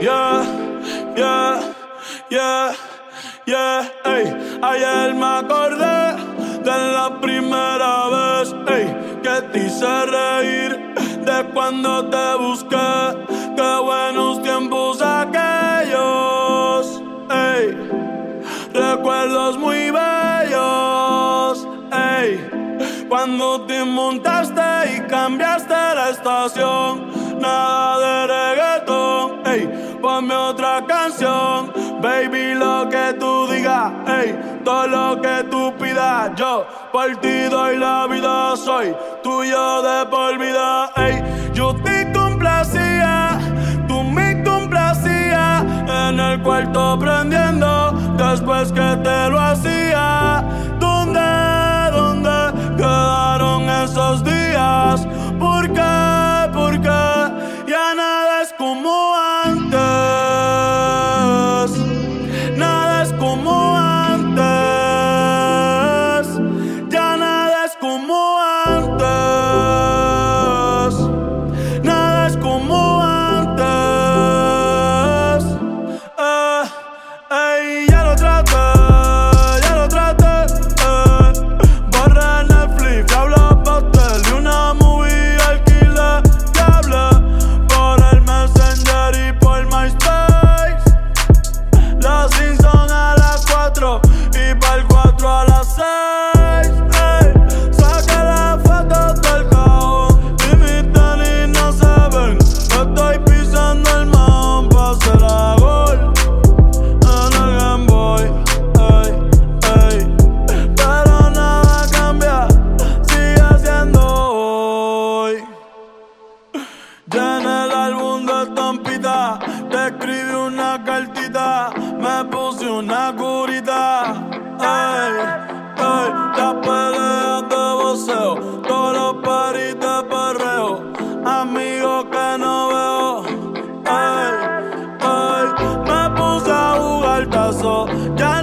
yeah, yeah, yeah, ey. Ayer me acordé de la primera vez, ey, que te hice reír, de cuando te busqué, qué buenos tiempos aquellos, ey. Recuerdos muy bellos, ey. Cuando te montaste y cambiaste la estación, nada de reggaetón, ey. Ponme otra canción, baby, lo que tú digas, ey. Todo lo que tú pidas, yo por ti doy la vida, soy tuyo de por vida, ey. Yo te complacía, tú me complacías en el cuarto prendiendo después que te lo hacía. Una curita. Ey, ey Las peleas de voceo. Todos los paris de perreo. Amigos que no veo. Ey, ey Me puse a jugar tazo Ya